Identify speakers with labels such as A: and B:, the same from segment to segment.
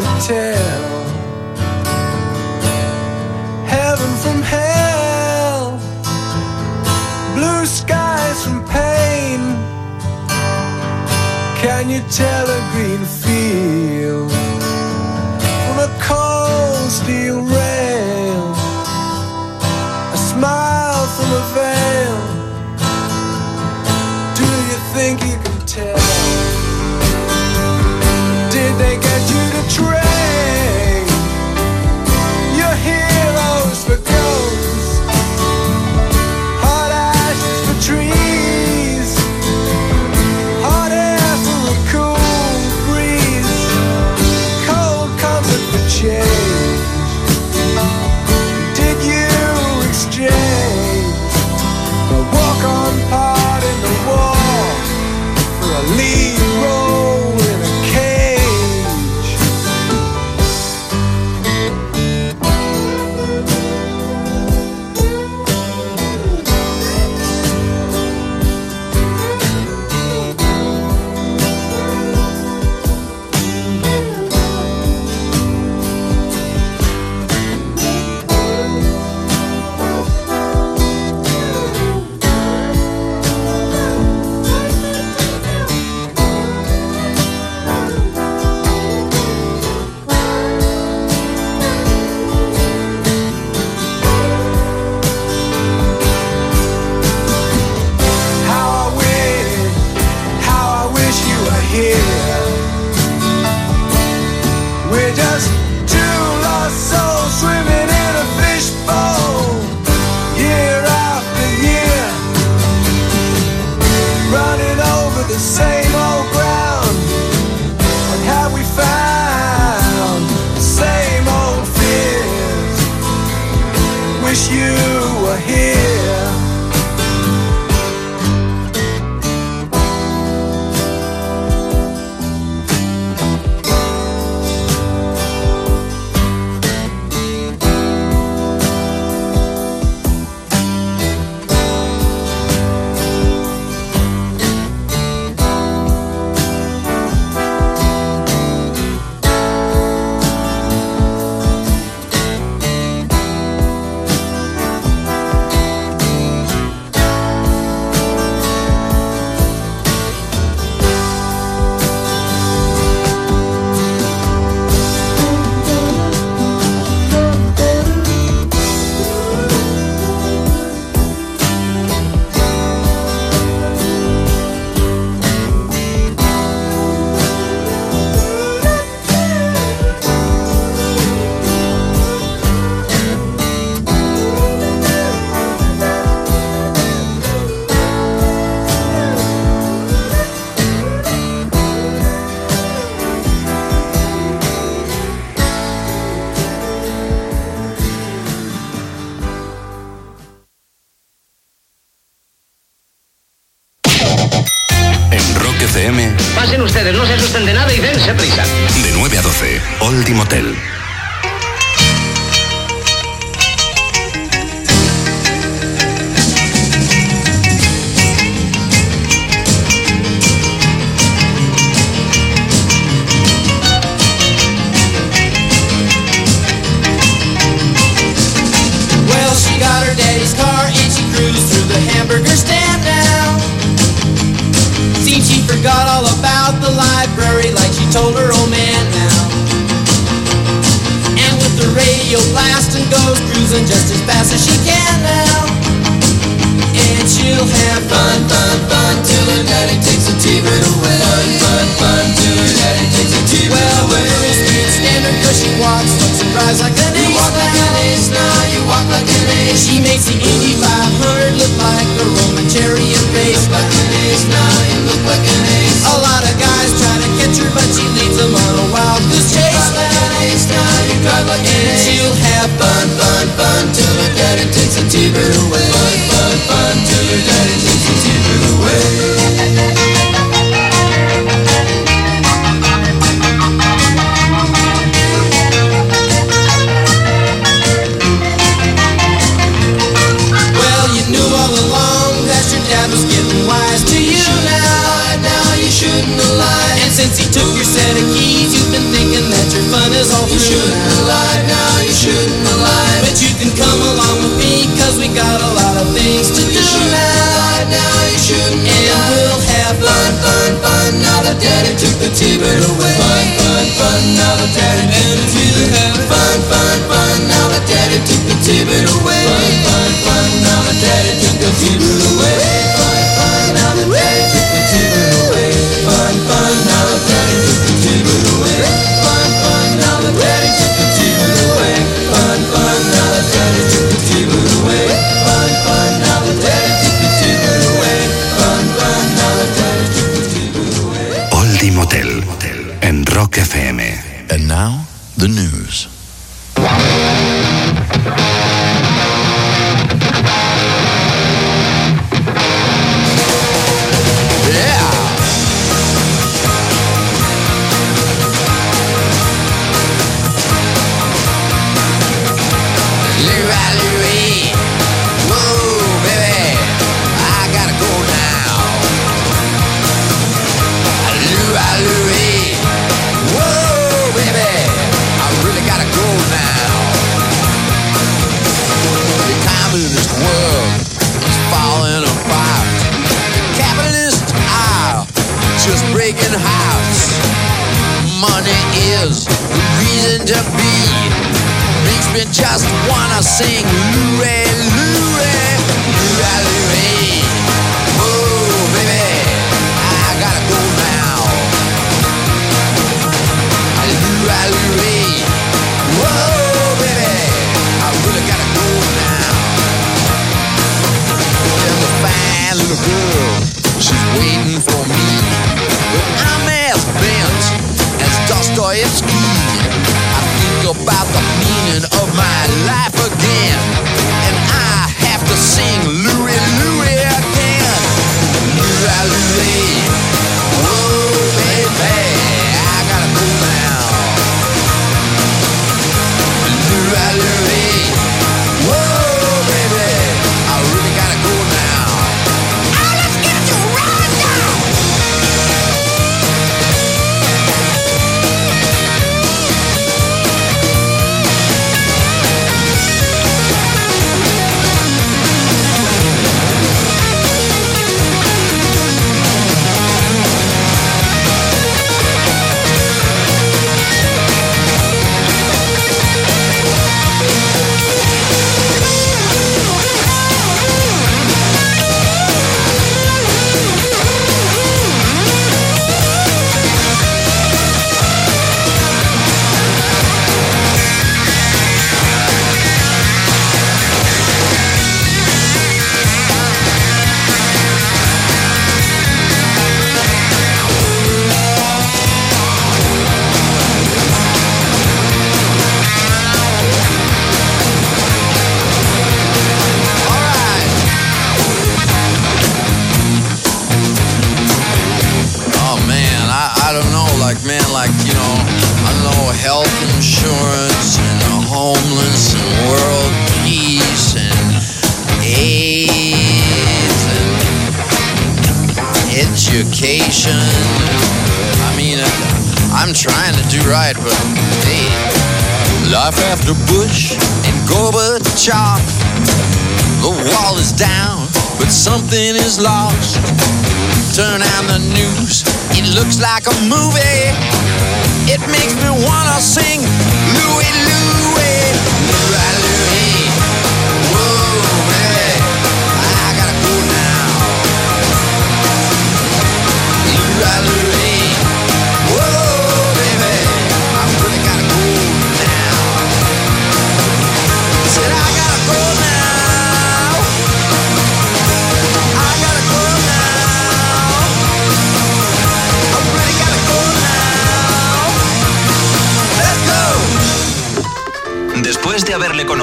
A: Can tell heaven from hell, blue skies from pain? Can you tell a green just
B: cruising just as fast as she can now. And she'll have fun, fun, fun till her daddy takes a T-bird away. Fun, fun, fun till her daddy takes a T-bird well, away. Well, the girls can't stand her 'cause she walks, looks and drives like an ace. You walk like an ace now, you walk like an ace. She makes the Indy you drive an ace. She'll have fun, fun, fun till her daddy takes a T-bird away. Fun, fun, fun till her daddy takes a T-bird away. Well, you knew all along that your dad was getting wise to you now. And now you shouldn't have lied. And since he took your set of keys, you've been thinking that your fun is all through. You shouldn't now, And we'll have fun, fun, fun, now that daddy took the T-bird away. Fun, fun, fun, now that daddy took the T-bird away. Fun, fun, fun,
C: breaking hearts. Money is the reason to be. Makes me just wanna sing Louie, Louie, Louie. Oh, baby, I gotta go now. Whoa, baby, I really gotta go now. There's a fine little girl, she's waiting Dostoevsky. Right, but hey, life after Bush and Gorbachev. The wall is down, but something is lost. Turn on the news, it looks like a movie. It makes me wanna sing Louie Louie.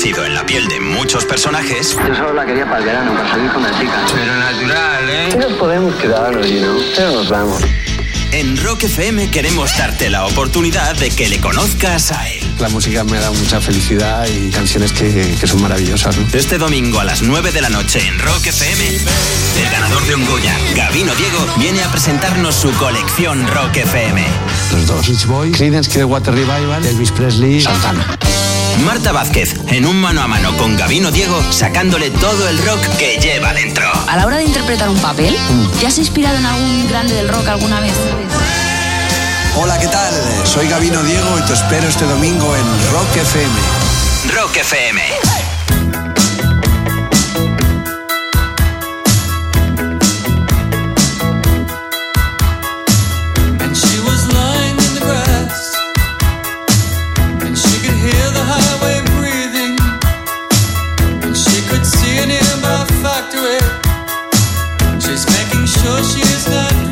D: Conocido en la piel de muchos personajes,
E: Yo solo la quería para el verano, para salir con la chica. Pero natural, ¿eh? Nos podemos quedar, oye, ¿no? Pero nos vamos.
D: en Rock FM queremos darte la oportunidad de que le conozcas a él.
F: La música me da mucha felicidad y canciones que, que son maravillosas. ¿no?
D: Este domingo a las 9 de la noche en Rock FM, el ganador de un Goya, Gabino Diego, viene a presentarnos su colección Rock FM.
F: Los dos. Beach Boys, Creedence Clearwater Revival, Elvis Presley, Santana.
D: Marta Vázquez, en un mano a mano con Gabino Diego, sacándole todo el rock que lleva dentro.
G: A la hora de interpretar un papel, ¿te has inspirado en algún grande del rock alguna vez?
H: Hola, ¿qué tal? Soy Gabino Diego y te espero este domingo en Rock FM.
D: Rock FM. She's making sure she's not.